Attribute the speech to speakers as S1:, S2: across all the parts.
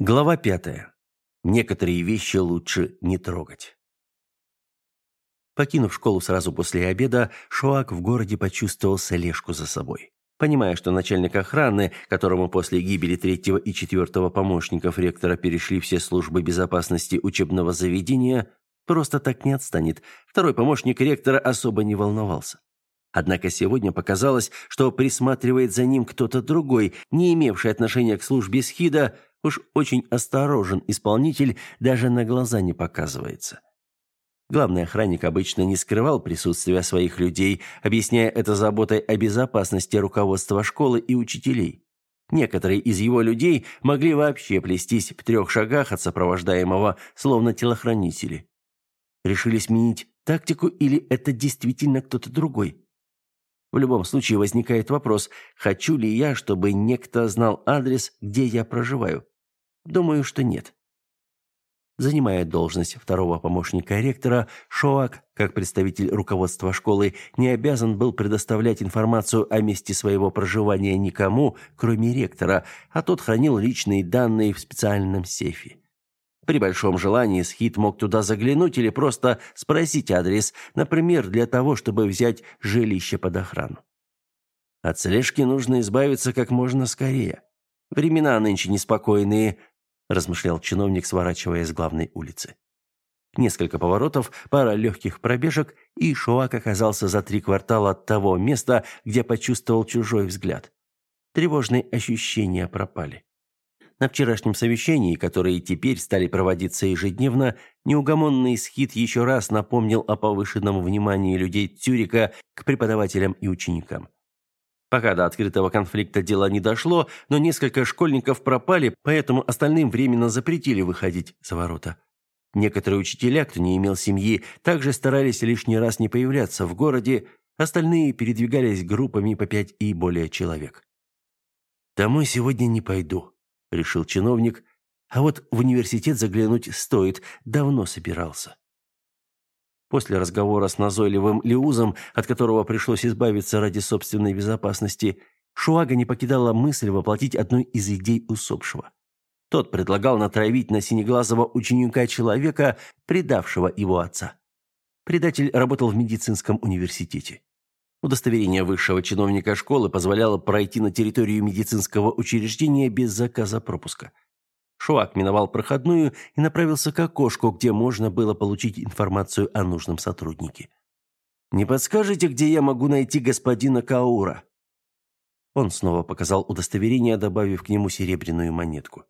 S1: Глава пятая. Некоторые вещи лучше не трогать. Покинув школу сразу после обеда, Шоак в городе почувствовал слежку за собой. Понимая, что начальник охраны, которому после гибели третьего и четвертого помощников ректора перешли все службы безопасности учебного заведения, просто так не отстанет, второй помощник ректора особо не волновался. Однако сегодня показалось, что присматривает за ним кто-то другой, не имевший отношения к службе Схида, Уж очень осторожен исполнитель, даже на глаза не показывается. Главный охранник обычно не скрывал присутствия своих людей, объясняя это заботой о безопасности руководства школы и учителей. Некоторые из его людей могли вообще плестись в трех шагах от сопровождаемого, словно телохранители. Решили сменить тактику или это действительно кто-то другой? В любом случае возникает вопрос, хочу ли я, чтобы некто знал адрес, где я проживаю. Думаю, что нет. Занимая должность второго помощника ректора, Шоак, как представитель руководства школы, не обязан был предоставлять информацию о месте своего проживания никому, кроме ректора, а тот хранил личные данные в специальном сейфе. При большом желании Схит мог туда заглянуть или просто спросить адрес, например, для того, чтобы взять жилище под охрану. От слежки нужно избавиться как можно скорее. Времена нынче неспокойные, размышлял чиновник, сворачивая с главной улицы. Несколько поворотов, пара легких пробежек, и Шуак оказался за три квартала от того места, где почувствовал чужой взгляд. Тревожные ощущения пропали. На вчерашнем совещании, которые теперь стали проводиться ежедневно, неугомонный Схит еще раз напомнил о повышенном внимании людей Цюрика к преподавателям и ученикам. Пока до открытого конфликта дело не дошло, но несколько школьников пропали, поэтому остальным временно запретили выходить за ворота. Некоторые учителя, кто не имел семьи, также старались лишний раз не появляться в городе, остальные передвигались группами по пять и более человек. «Домой сегодня не пойду», — решил чиновник. А вот в университет заглянуть стоит, давно собирался. После разговора с назойливым Лиузом, от которого пришлось избавиться ради собственной безопасности, Шуага не покидала мысль воплотить одну из идей усопшего. Тот предлагал натравить на синеглазого ученика человека, предавшего его отца. Предатель работал в медицинском университете. Удостоверение высшего чиновника школы позволяло пройти на территорию медицинского учреждения без заказа пропуска. Шуак миновал проходную и направился к окошку, где можно было получить информацию о нужном сотруднике. «Не подскажете, где я могу найти господина Каура?» Он снова показал удостоверение, добавив к нему серебряную монетку.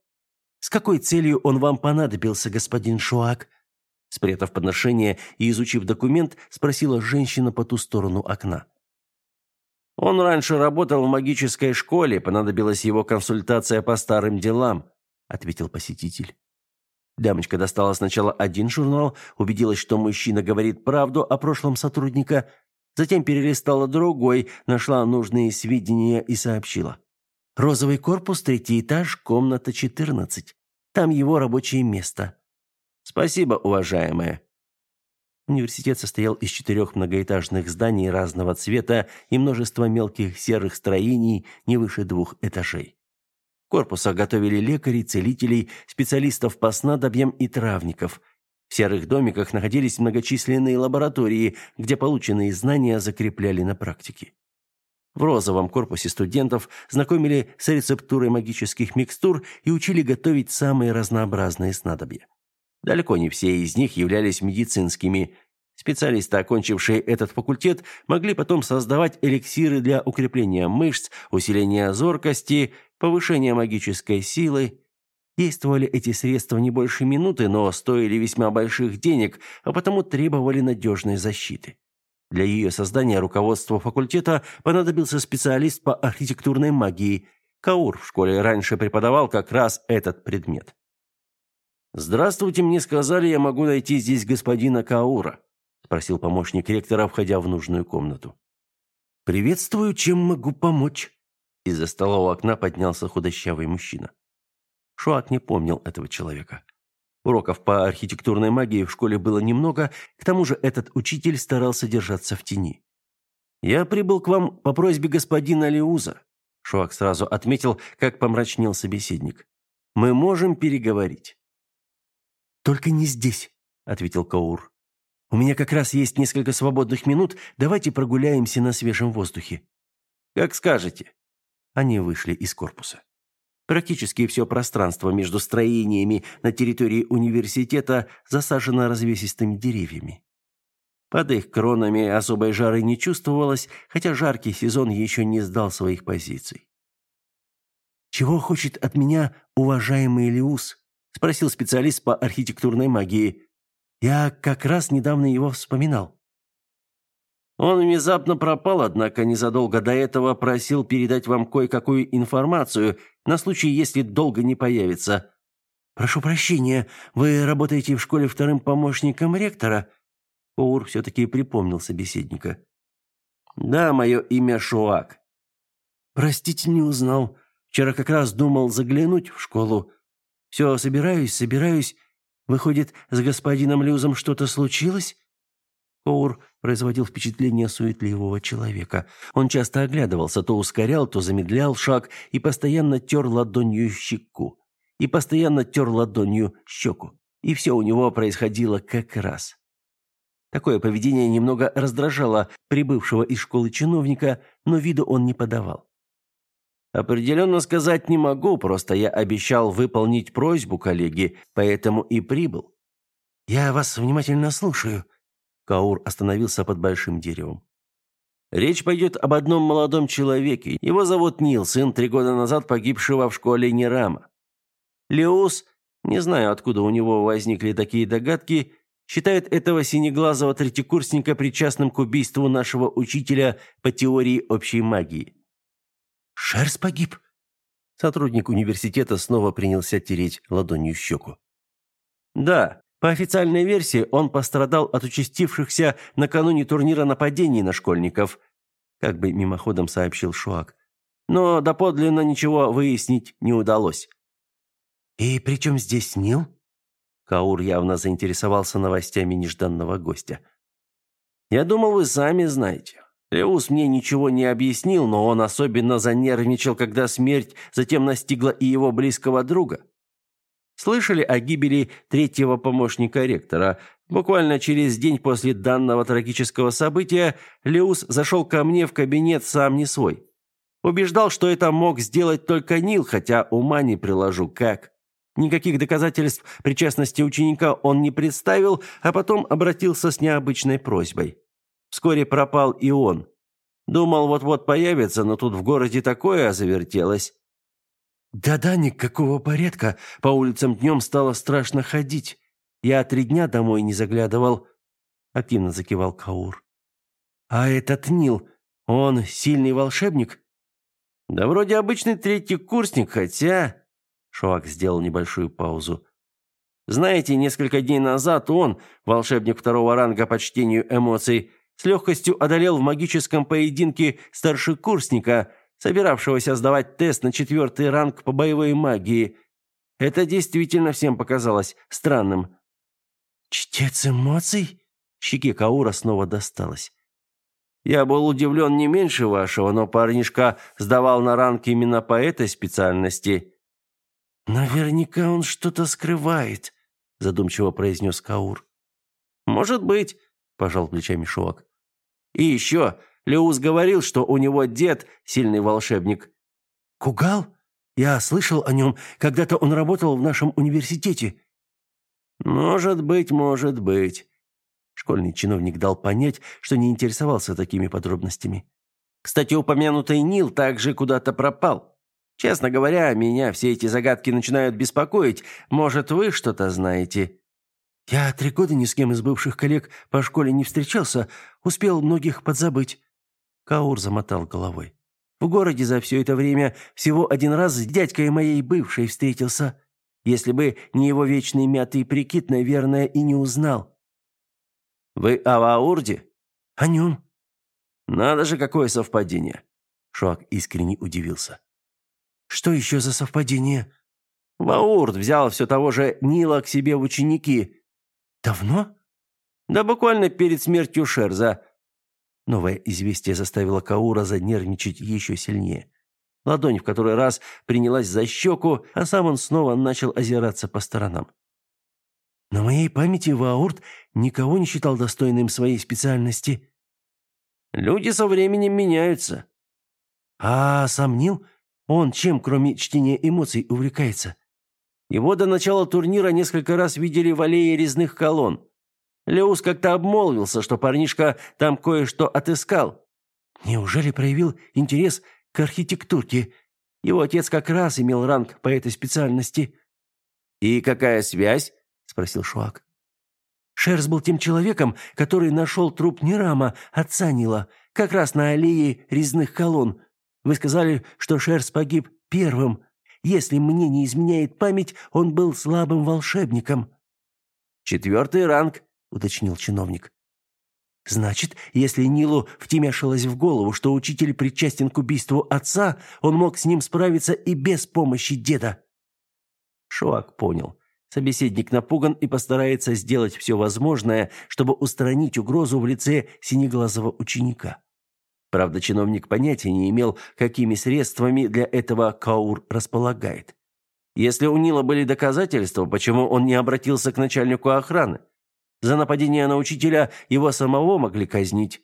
S1: «С какой целью он вам понадобился, господин Шуак?» Спрятав подношение и изучив документ, спросила женщина по ту сторону окна. Он раньше работал в магической школе, понадобилась его консультация по старым делам, ответил посетитель. Дамочка достала сначала один журнал, убедилась, что мужчина говорит правду о прошлом сотрудника, затем перелистала другой, нашла нужные сведения и сообщила. «Розовый корпус, третий этаж, комната 14. Там его рабочее место». «Спасибо, уважаемая», Университет состоял из четырех многоэтажных зданий разного цвета и множества мелких серых строений не выше двух этажей. В корпусах готовили лекарей, целителей, специалистов по снадобьям и травников. В серых домиках находились многочисленные лаборатории, где полученные знания закрепляли на практике. В розовом корпусе студентов знакомили с рецептурой магических микстур и учили готовить самые разнообразные снадобья. Далеко не все из них являлись медицинскими. Специалисты, окончившие этот факультет, могли потом создавать эликсиры для укрепления мышц, усиления зоркости, повышения магической силы. Действовали эти средства не больше минуты, но стоили весьма больших денег, а потому требовали надежной защиты. Для ее создания руководству факультета понадобился специалист по архитектурной магии. Каур в школе раньше преподавал как раз этот предмет. «Здравствуйте, мне сказали, я могу найти здесь господина Каура», спросил помощник ректора, входя в нужную комнату. «Приветствую, чем могу помочь?» Из-за стола у окна поднялся худощавый мужчина. Шуак не помнил этого человека. Уроков по архитектурной магии в школе было немного, к тому же этот учитель старался держаться в тени. «Я прибыл к вам по просьбе господина Леуза», Шуак сразу отметил, как помрачнел собеседник. Мы можем переговорить».
S2: «Только не здесь», — ответил Каур. «У меня как раз есть несколько свободных минут. Давайте прогуляемся на свежем воздухе».
S1: «Как скажете».
S2: Они вышли из корпуса.
S1: Практически все пространство между строениями на территории университета засажено развесистыми деревьями. Под их кронами особой жары не чувствовалось, хотя жаркий сезон еще не сдал своих позиций.
S2: «Чего хочет от меня уважаемый Леус?» – спросил специалист по архитектурной магии. «Я как раз недавно его вспоминал».
S1: Он внезапно пропал, однако незадолго до этого просил передать вам кое-какую информацию на случай, если долго не появится.
S2: Прошу прощения, вы работаете в школе вторым помощником ректора? Оур все-таки припомнил собеседника.
S1: Да, мое имя Шуак.
S2: Простите, не узнал. Вчера как раз думал заглянуть в школу. Все, собираюсь, собираюсь. Выходит, с господином Люзом что-то случилось? Коур производил впечатление суетливого человека. Он часто оглядывался, то ускорял, то замедлял шаг и постоянно тер ладонью щеку. И постоянно тер ладонью щеку. И все у него происходило как раз. Такое поведение немного раздражало прибывшего из школы чиновника, но виду он не подавал.
S1: «Определенно сказать не могу, просто я обещал выполнить просьбу коллеги, поэтому и прибыл».
S2: «Я вас внимательно слушаю», Каур остановился под большим деревом.
S1: Речь пойдет об одном молодом человеке. Его зовут Нил, сын три года назад погибшего в школе Нерама. Леус, не знаю, откуда у него возникли такие догадки, считает этого синеглазого третьекурсника причастным к убийству нашего учителя по теории общей магии.
S2: Шерс погиб.
S1: Сотрудник университета снова принялся тереть ладонью щеку. Да, по официальной версии, он пострадал от участившихся накануне турнира нападений на школьников, как бы мимоходом сообщил Шуак. Но доподлинно ничего выяснить не удалось.
S2: «И при чем здесь Нил?»
S1: Каур явно заинтересовался новостями нежданного гостя. «Я думал, вы сами знаете. Леус мне ничего не объяснил, но он особенно занервничал, когда смерть затем настигла и его близкого друга. Слышали о гибели третьего помощника ректора? Буквально через день после данного трагического события Леус зашел ко мне в кабинет сам не свой. Убеждал, что это мог сделать только Нил, хотя ума не приложу как. Никаких доказательств причастности ученика он не представил, а потом обратился с необычной просьбой. Вскоре пропал и он. Думал, вот-вот появится, но тут в городе такое завертелось.
S2: «Да-да, никакого порядка. По улицам днем стало страшно ходить. Я три дня домой не заглядывал», — активно закивал Каур. «А этот Нил, он сильный волшебник?»
S1: «Да вроде обычный третий курсник, хотя...» Шуак сделал небольшую паузу. «Знаете, несколько дней назад он, волшебник второго ранга по чтению эмоций, с легкостью одолел в магическом поединке старшекурсника, собиравшегося сдавать тест на четвертый ранг по боевой магии. Это действительно всем показалось странным.
S2: «Чтец эмоций?» Щеке Каура снова досталось.
S1: Я был удивлен не меньше вашего, но парнишка сдавал на ранг именно по этой специальности.
S2: Наверняка он что-то скрывает, задумчиво произнес Каур.
S1: Может быть, пожал плечами Шуак. И еще, Леус говорил, что у него дед сильный волшебник.
S2: Кугал? Я слышал о нем. Когда-то он работал в нашем университете.
S1: Может быть, может быть. Школьный чиновник дал понять, что не интересовался такими подробностями. Кстати, упомянутый Нил также куда-то пропал. Честно говоря, меня все эти загадки начинают беспокоить. Может, вы что-то знаете?
S2: Я три года ни с кем из бывших коллег по школе не встречался, успел многих подзабыть. Каур замотал головой. В городе за все это время всего один раз с дядькой моей бывшей встретился. Если бы не его вечный мятый прикид, наверное, и не узнал.
S1: Вы о Ваурде?
S2: О нем.
S1: Надо же, какое совпадение.
S2: Шуак искренне удивился. Что еще за совпадение?
S1: Ваурд взял все того же Нила к себе в ученики.
S2: Давно?
S1: Да буквально перед смертью Шерза.
S2: Новое известие заставило Каура занервничать еще сильнее.
S1: Ладонь в который раз принялась за щеку, а сам он снова начал озираться по сторонам.
S2: На моей памяти Ваурт никого не считал достойным своей специальности.
S1: Люди со временем меняются.
S2: А сомнил? Он чем, кроме чтения эмоций, увлекается?
S1: Его до начала турнира несколько раз видели в аллее резных колонн. Леус как-то обмолвился, что парнишка там кое-что отыскал.
S2: Неужели проявил интерес к архитектурке? Его отец как раз имел ранг по этой специальности.
S1: «И какая связь?» – спросил Шуак.
S2: Шерс был тем человеком, который нашел труп Нерама, отца Нила, как раз на аллее резных колонн. Вы сказали, что Шерс погиб первым. Если мне не изменяет память, он был слабым волшебником».
S1: «Четвертый ранг», — уточнил чиновник.
S2: «Значит, если Нилу втемяшилось в голову, что учитель причастен к убийству отца, он мог с ним справиться и без помощи деда».
S1: Шуак понял. Собеседник напуган и постарается сделать все возможное, чтобы устранить угрозу в лице синеглазого ученика. Правда, чиновник понятия не имел, какими средствами для этого Каур располагает. Если у Нила были доказательства, почему он не обратился к начальнику охраны? За нападение на учителя его самого могли казнить.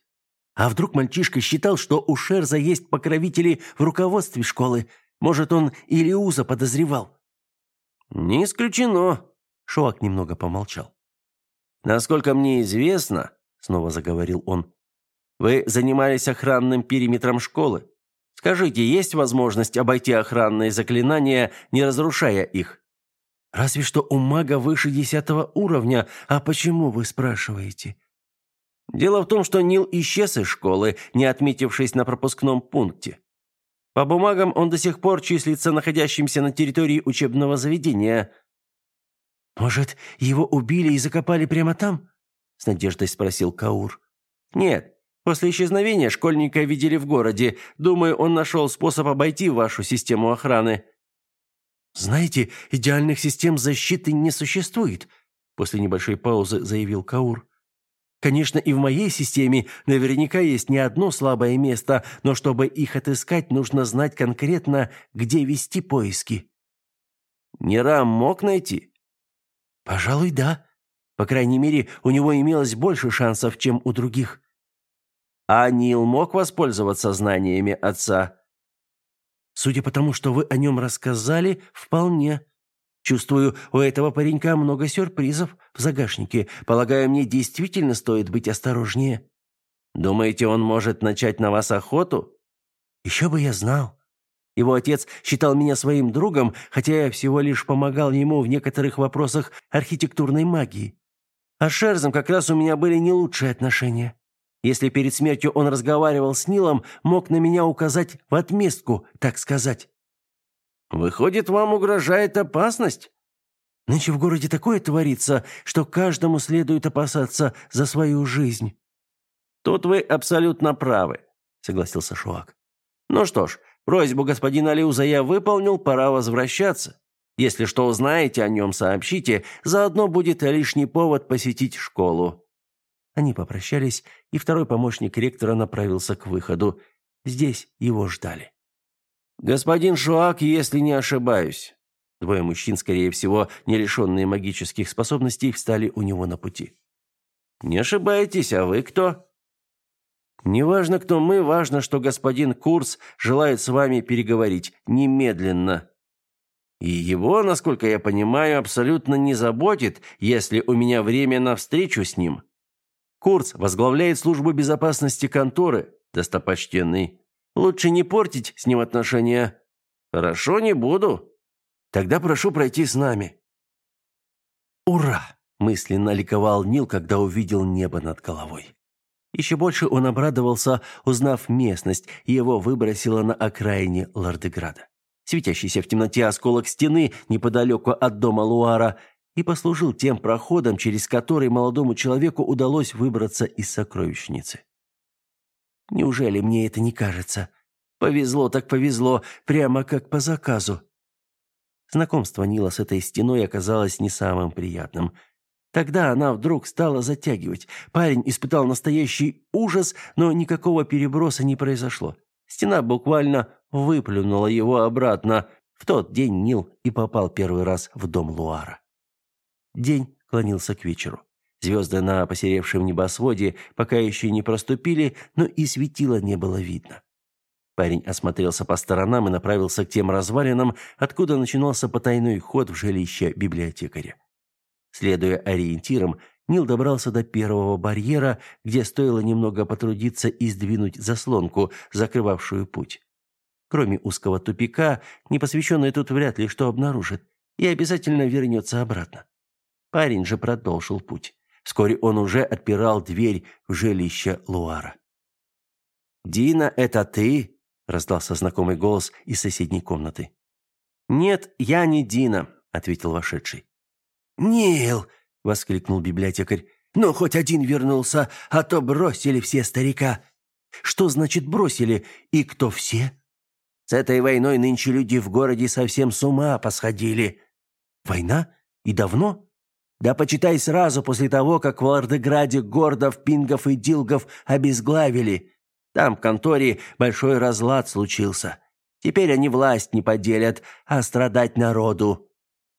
S2: А вдруг мальчишка считал, что у Шерза есть покровители в руководстве школы? Может, он Илиуза подозревал?
S1: «Не исключено», — Шуак немного помолчал. «Насколько мне известно», — снова заговорил он, — «вы занимались охранным периметром школы. Скажите, есть возможность обойти охранные заклинания, не разрушая их?»
S2: «Разве что у мага выше десятого уровня. А почему, вы спрашиваете?»
S1: «Дело в том, что Нил исчез из школы, не отметившись на пропускном пункте. По бумагам он до сих пор числится находящимся на территории учебного заведения.
S2: Может, его убили и закопали прямо там? с надеждой спросил Каур.
S1: Нет. После исчезновения школьника видели в городе. Думаю, он нашел способ обойти вашу систему охраны.
S2: Знаете, идеальных систем защиты не существует, после небольшой паузы заявил Каур. Конечно, и в моей системе наверняка есть не одно слабое место, но чтобы их отыскать, нужно знать конкретно, где вести поиски.
S1: Нерам мог найти?
S2: Пожалуй, да. По крайней мере, у него имелось больше шансов, чем у других.
S1: А Нил мог воспользоваться знаниями отца?
S2: Судя по тому, что вы о нем рассказали, вполне. Чувствую, у этого паренька много сюрпризов в загашнике. Полагаю, мне действительно стоит быть осторожнее.
S1: Думаете, он может начать на вас охоту?
S2: Еще бы я знал. Его отец считал меня своим другом, хотя я всего лишь помогал ему в некоторых вопросах архитектурной магии. А с Шерзом как раз у меня были не лучшие отношения. Если перед смертью он разговаривал с Нилом, мог на меня указать в отместку, так сказать.
S1: Выходит, вам угрожает опасность?
S2: Нынче в городе такое творится, что каждому следует опасаться за свою жизнь.
S1: Тут вы абсолютно правы, согласился Шуак. Ну что ж, просьбу господина Люза я выполнил, пора возвращаться. Если что узнаете о нем, сообщите, заодно будет лишний повод посетить школу.
S2: Они попрощались, и второй помощник ректора направился к выходу. Здесь его ждали.
S1: «Господин Шуак, если не ошибаюсь». Двое мужчин, скорее всего, не лишенные магических способностей, встали у него на пути. «Не ошибаетесь, а вы кто?» «Неважно, кто мы, важно, что господин Курс желает с вами переговорить немедленно». И его, насколько я понимаю, абсолютно не заботит, если у меня время на встречу с ним. Курц возглавляет службу безопасности конторы, достопочтенный. Лучше не портить с ним отношения. Хорошо, не буду. Тогда прошу пройти с нами.
S2: Ура! мысленно ликовал Нил, когда увидел небо над головой. Еще больше он обрадовался, узнав местность, и его выбросило на окраине Лордеграда. Светящийся в темноте осколок стены неподалеку от дома Луара и послужил тем проходом, через который молодому человеку удалось выбраться из сокровищницы. Неужели мне это не кажется? Повезло так повезло, прямо как по заказу. Знакомство Нила с этой стеной оказалось не самым приятным. Тогда она вдруг стала затягивать. Парень испытал настоящий ужас, но никакого переброса не произошло. Стена буквально
S1: выплюнула его обратно. В тот день Нил и попал первый раз в дом Луара. День клонился к вечеру. Звезды на посеревшем небосводе пока еще не проступили, но и светила не было видно. Парень осмотрелся по сторонам и направился к тем развалинам, откуда начинался потайной ход в жилище библиотекаря. Следуя ориентирам, Нил добрался до первого барьера, где стоило немного потрудиться и сдвинуть заслонку, закрывавшую путь. Кроме узкого тупика, непосвященный тут вряд ли что обнаружит и обязательно вернется обратно. Парень же продолжил путь. Вскоре он уже отпирал дверь в жилище Луара. «Дина, это ты?» – раздался знакомый голос из соседней комнаты. «Нет, я не Дина», – ответил вошедший.
S2: «Нил!» — воскликнул библиотекарь. «Ну, хоть один вернулся, а то бросили все старика». «Что значит бросили? И кто все?»
S1: «С этой войной нынче люди в городе совсем с ума посходили».
S2: «Война? И давно?»
S1: «Да почитай сразу после того, как в Лордеграде гордов, пингов и дилгов обезглавили. Там в конторе большой разлад случился. Теперь они власть не поделят, а страдать народу.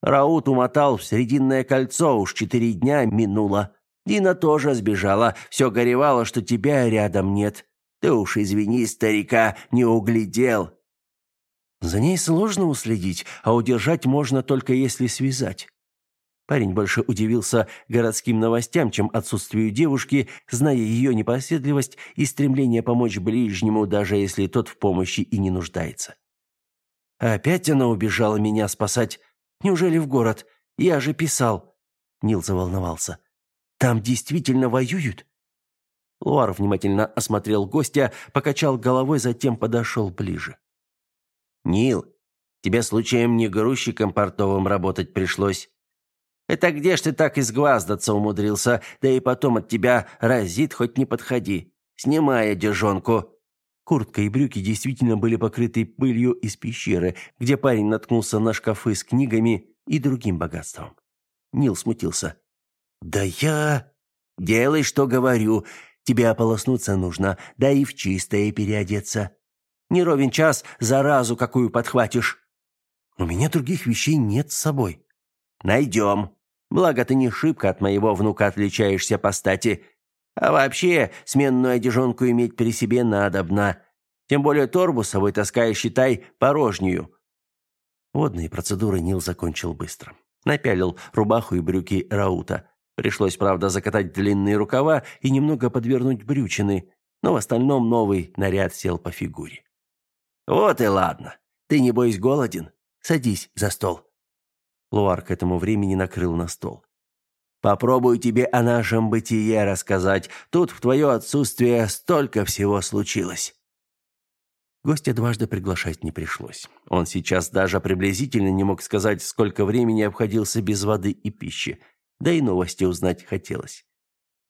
S1: Раут умотал в Срединное кольцо, уж четыре дня минуло. Дина тоже сбежала, все горевало, что тебя рядом нет. Ты уж извини, старика, не углядел.
S2: За ней сложно уследить, а удержать можно только если связать. Парень больше удивился городским новостям, чем отсутствию девушки, зная ее непоседливость и стремление помочь ближнему, даже если тот в помощи и не нуждается. Опять она убежала меня спасать, Неужели в город? Я же писал. Нил заволновался. Там действительно воюют? Луар внимательно осмотрел гостя, покачал головой, затем подошел ближе.
S1: Нил, тебе случаем не грузчиком портовым работать пришлось? Это где ж ты так изгваздаться умудрился? Да и потом от тебя разит, хоть не подходи. Снимай одежонку.
S2: Куртка и брюки действительно были покрыты пылью из пещеры, где парень наткнулся на шкафы с книгами и другим богатством. Нил смутился. «Да я...» «Делай, что говорю. Тебе ополоснуться нужно, да и в чистое переодеться. Не ровен час заразу какую подхватишь». «У меня других вещей нет с собой».
S1: «Найдем. Благо ты не шибко от моего внука отличаешься по стати. А вообще, сменную одежонку иметь при себе надобно. Тем более торбу с собой таская, считай, порожнюю.
S2: Водные процедуры Нил закончил быстро. Напялил рубаху и брюки Раута. Пришлось, правда, закатать длинные рукава и немного подвернуть брючины, но в остальном новый наряд сел по фигуре.
S1: «Вот и ладно. Ты, не небось, голоден? Садись за стол».
S2: Луар к этому времени накрыл на стол.
S1: Попробую тебе о нашем бытие рассказать. Тут в твое отсутствие столько всего случилось».
S2: Гостя дважды приглашать не пришлось. Он сейчас даже приблизительно не мог сказать, сколько времени обходился без воды и пищи. Да и новости узнать хотелось.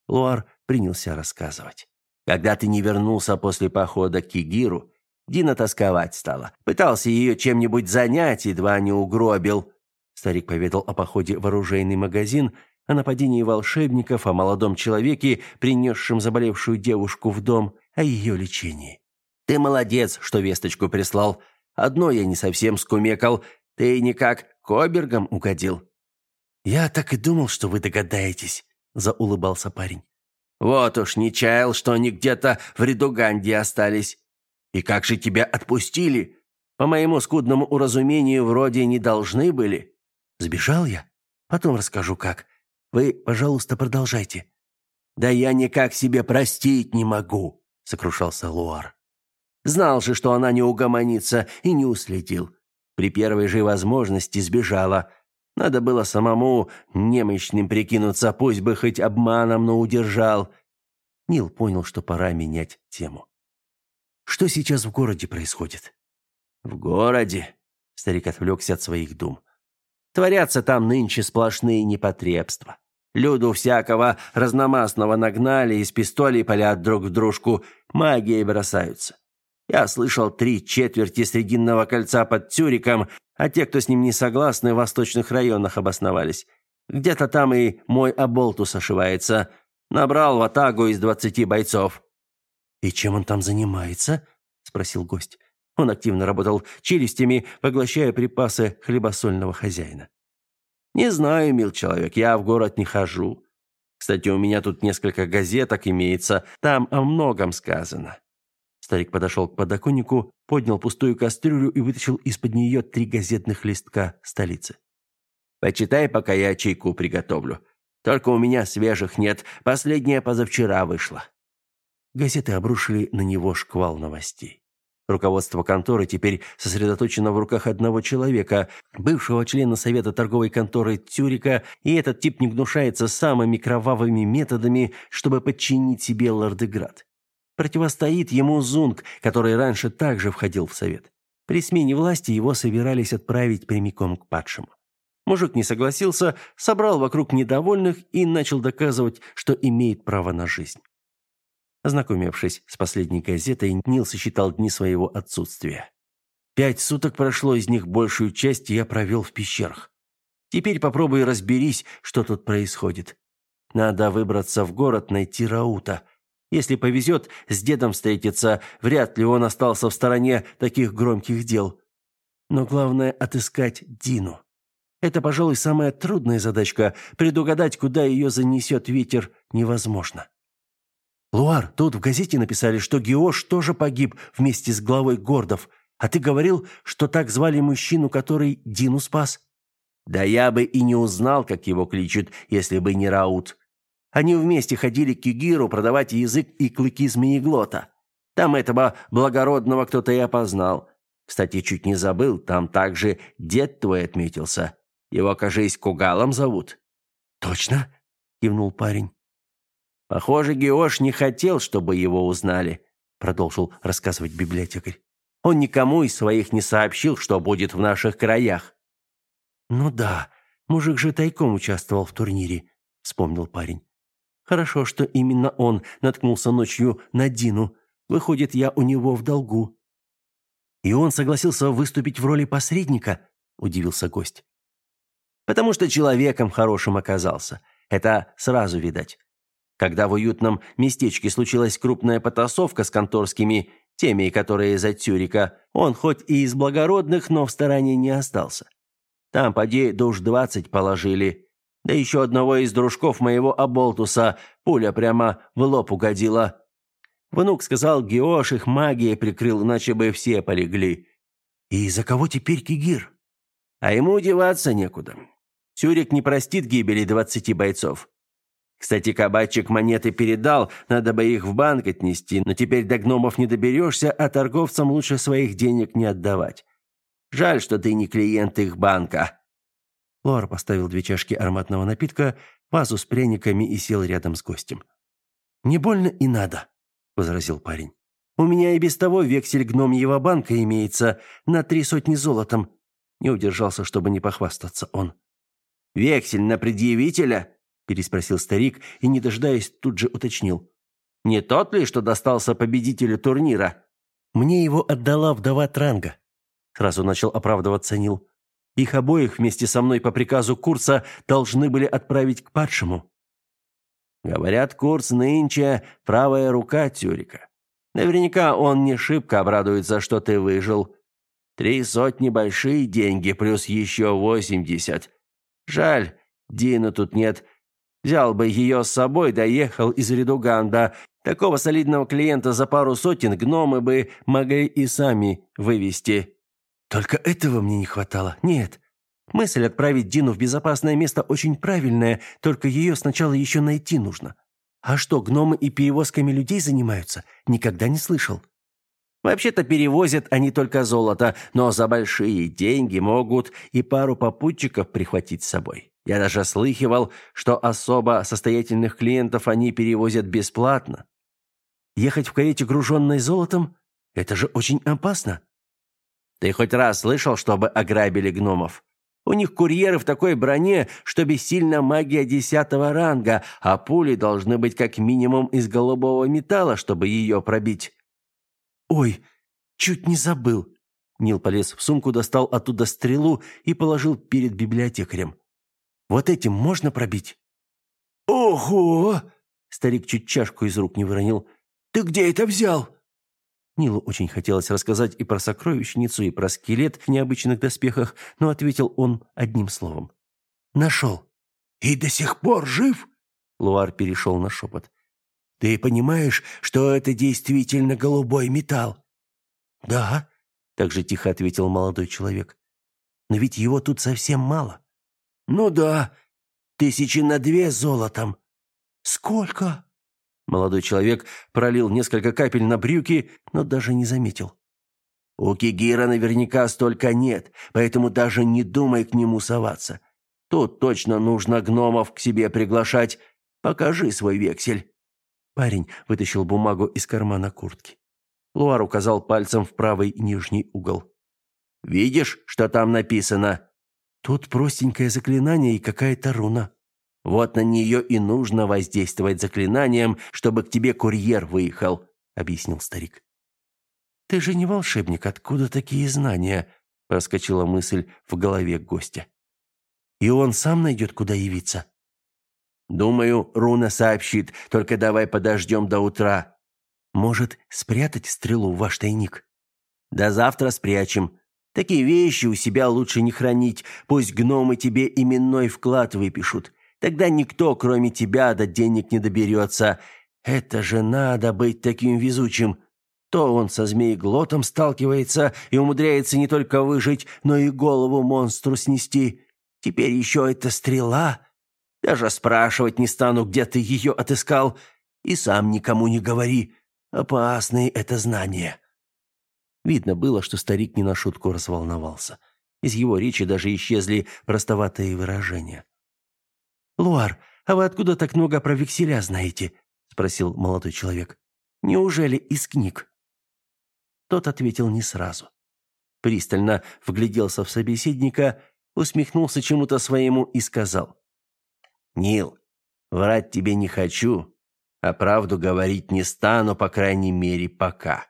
S2: Луар принялся рассказывать.
S1: «Когда ты не вернулся после похода к Кигиру, Дина тосковать стала. Пытался ее чем-нибудь занять, едва не угробил».
S2: Старик поведал о походе в оружейный магазин, о нападении волшебников, о молодом человеке, принесшем заболевшую девушку в дом, о ее лечении.
S1: «Ты молодец, что весточку прислал. Одно я не совсем скумекал. Ты никак к обергам угодил».
S2: «Я так и думал, что вы догадаетесь», — заулыбался парень.
S1: «Вот уж не чаял, что они где-то в Редуганде остались. И как же тебя отпустили? По моему скудному уразумению, вроде не должны были».
S2: «Сбежал я? Потом расскажу, как. Вы, пожалуйста, продолжайте».
S1: «Да я никак себе простить не могу», — сокрушался Луар. «Знал же, что она не угомонится, и не уследил. При первой же возможности сбежала. Надо было самому немощным прикинуться, пусть бы хоть обманом, но удержал».
S2: Нил понял, что пора менять тему. «Что сейчас в городе происходит?»
S1: «В городе?» Старик отвлекся от своих дум. «Творятся там нынче сплошные непотребства. Люду всякого разномастного нагнали, из пистолей палят друг в дружку, магией бросаются. Я слышал три четверти Срединного кольца под Тюриком, а те, кто с ним не согласны, в восточных районах обосновались. Где-то там и мой оболтус ошивается. Набрал в атагу из двадцати бойцов».
S2: «И чем он там занимается?» – спросил гость.
S1: Он активно работал челюстями, поглощая припасы хлебосольного хозяина. «Не знаю, мил человек, я в город не хожу. Кстати, у меня тут несколько газеток имеется, там о многом сказано». Старик подошел к подоконнику, поднял пустую кастрюлю и вытащил из-под нее три газетных листка столицы. «Почитай, пока я чайку приготовлю. Только у меня свежих нет, последняя позавчера вышла». Газеты обрушили на него шквал новостей. Руководство конторы теперь сосредоточено в руках одного человека, бывшего члена совета торговой конторы Тюрика, и этот тип не гнушается самыми кровавыми методами, чтобы подчинить себе Лордеград. Противостоит ему Зунг, который раньше также входил в совет. При смене власти его собирались отправить прямиком к падшему. Мужик не согласился, собрал вокруг недовольных и начал доказывать, что имеет право на жизнь. Ознакомившись с последней газетой, Нил сосчитал дни своего отсутствия. Пять суток прошло, из них большую часть я провел в пещерах. Теперь попробуй разберись, что тут происходит. Надо выбраться в город, найти Раута. Если повезет, с дедом встретиться, вряд ли он остался в стороне таких громких дел. Но главное – отыскать Дину. Это, пожалуй, самая трудная задачка. Предугадать, куда ее занесет ветер, невозможно. Луар, тут в газете написали, что Геош тоже погиб вместе с главой Гордов. А ты говорил, что так звали мужчину, который Дину спас? Да я бы и не узнал, как его кличут, если бы не Раут. Они вместе ходили к Кигиру продавать язык и клыки змееглота. Там этого благородного кто-то и опознал. Кстати, чуть не забыл, там также дед твой отметился. Его, кажись, Кугалом зовут. Точно? кивнул парень. Похоже, Геош не хотел, чтобы его узнали, продолжил рассказывать библиотекарь. Он никому из своих не сообщил, что будет в наших краях. Ну да, мужик же тайком участвовал в турнире, вспомнил парень. Хорошо, что именно он наткнулся ночью на Дину. Выходит, я у него в долгу. И он согласился выступить в роли посредника, удивился гость. Потому что человеком хорошим оказался. Это сразу видать. Когда в уютном местечке случилась крупная потасовка с конторскими, теми, которые за Тюрика, он хоть и из благородных, но в стороне не остался. Там, поди, душ двадцать положили. Да еще одного из дружков моего оболтуса пуля прямо в лоб угодила. Внук сказал, Геош их магией прикрыл, иначе бы все полегли. И за кого теперь Кигир? А ему деваться некуда. Тюрик не простит гибели двадцати бойцов. Кстати, кабачик монеты передал, надо бы их в банк отнести, но теперь до гномов не доберешься, а торговцам лучше своих денег не отдавать. Жаль, что ты не клиент их банка». Лор поставил две чашки ароматного напитка, вазу с пряниками и сел рядом с гостем. «Не больно и надо», — возразил парень. «У меня и без того вексель гномьего банка имеется на три сотни золотом». Не удержался, чтобы не похвастаться он. «Вексель на предъявителя?» Переспросил старик и, не дожидаясь, тут же уточнил. «Не тот ли, что достался победителю турнира?» «Мне его отдала вдова Транга», — сразу начал оправдываться Нил. «Их обоих вместе со мной по приказу Курса должны были отправить к падшему». «Говорят, Курс нынче правая рука Тюрика. Наверняка он не шибко обрадуется, что ты выжил. Три сотни большие деньги, плюс еще восемьдесят. Жаль, Дина тут нет, Взял бы ее с собой, доехал из Редуганда. Такого солидного клиента за пару сотен гномы бы могли и сами вывести. Только этого мне не хватало. Нет. Мысль отправить Дину в безопасное место очень правильная, только ее сначала еще найти нужно. А что, гномы и перевозками людей занимаются? Никогда не слышал. Вообще-то перевозят они только золото, но за большие деньги могут и пару попутчиков прихватить с собой. Я даже слыхивал, что особо состоятельных клиентов они перевозят бесплатно. Ехать в карете, груженной золотом, это же очень опасно. Ты хоть раз слышал, чтобы ограбили гномов? У них курьеры в такой броне, что бессильна магия десятого ранга, а пули должны быть как минимум из голубого металла, чтобы ее пробить. Ой, чуть не забыл. Нил полез в сумку, достал оттуда стрелу и положил перед библиотекарем. Вот этим можно пробить?» «Ого!» Старик чуть чашку из рук не выронил. «Ты где это взял?» Нилу очень хотелось рассказать и про сокровищницу, и про скелет в необычных доспехах, но ответил он одним словом.
S2: «Нашел». «И до сих пор жив?»
S1: Луар перешел на шепот.
S2: «Ты понимаешь, что это действительно голубой металл?»
S1: «Да», — так же тихо ответил молодой человек. «Но ведь его тут совсем мало».
S2: «Ну да, тысячи на две золотом».
S1: «Сколько?» Молодой человек пролил несколько капель на брюки, но даже не заметил.
S2: «У Кигира наверняка столько нет, поэтому даже не думай к нему соваться. Тут точно нужно гномов к себе приглашать. Покажи свой вексель».
S1: Парень вытащил бумагу из кармана куртки. Луар указал пальцем в правый нижний угол.
S2: «Видишь, что там написано?»
S1: «Тут простенькое заклинание и какая-то руна».
S2: Вот на нее и нужно воздействовать заклинанием, чтобы к тебе курьер выехал, объяснил старик.
S1: Ты же не волшебник, откуда такие знания? проскочила мысль в голове гостя. И он сам найдет, куда явиться.
S2: Думаю, Руна сообщит, только давай подождем до утра.
S1: Может, спрятать стрелу в ваш тайник?
S2: До завтра спрячем. Такие вещи у себя лучше не хранить. Пусть гномы тебе именной вклад выпишут. Тогда никто, кроме тебя, до денег не доберется. Это же надо быть таким везучим. То он со змееглотом сталкивается и умудряется не только выжить, но и голову монстру снести. Теперь еще эта стрела. Даже спрашивать не стану, где ты ее отыскал. И сам никому не говори. Опасные это знания.
S1: Видно было, что старик не на шутку разволновался. Из его речи даже исчезли простоватые выражения. «Луар, а вы откуда так много про векселя знаете?» – спросил молодой человек. «Неужели из книг?» Тот ответил не сразу. Пристально вгляделся в собеседника, усмехнулся чему-то своему и сказал.
S2: «Нил, врать тебе не хочу, а правду говорить не стану, по крайней мере, пока.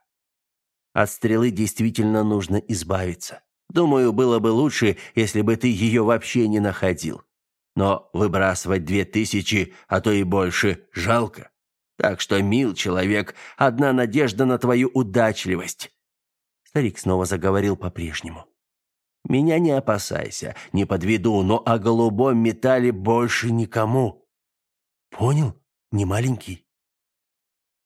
S2: От стрелы действительно нужно избавиться. Думаю, было бы лучше, если бы ты ее вообще не находил. Но выбрасывать две тысячи, а то и больше, жалко. Так что, мил человек, одна надежда на твою удачливость. Старик снова заговорил по-прежнему. Меня не опасайся, не подведу, но о голубом металле больше никому.
S1: Понял? Не маленький.